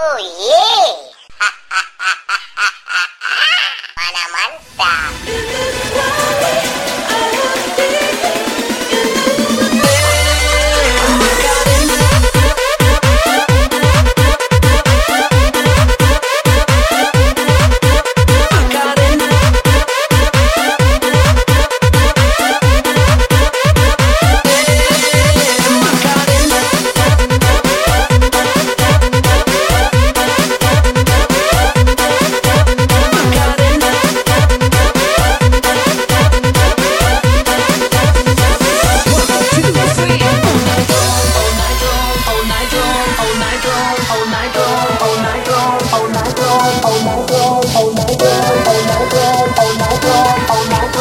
Oh yeah! Mana mantap.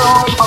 Oh, oh.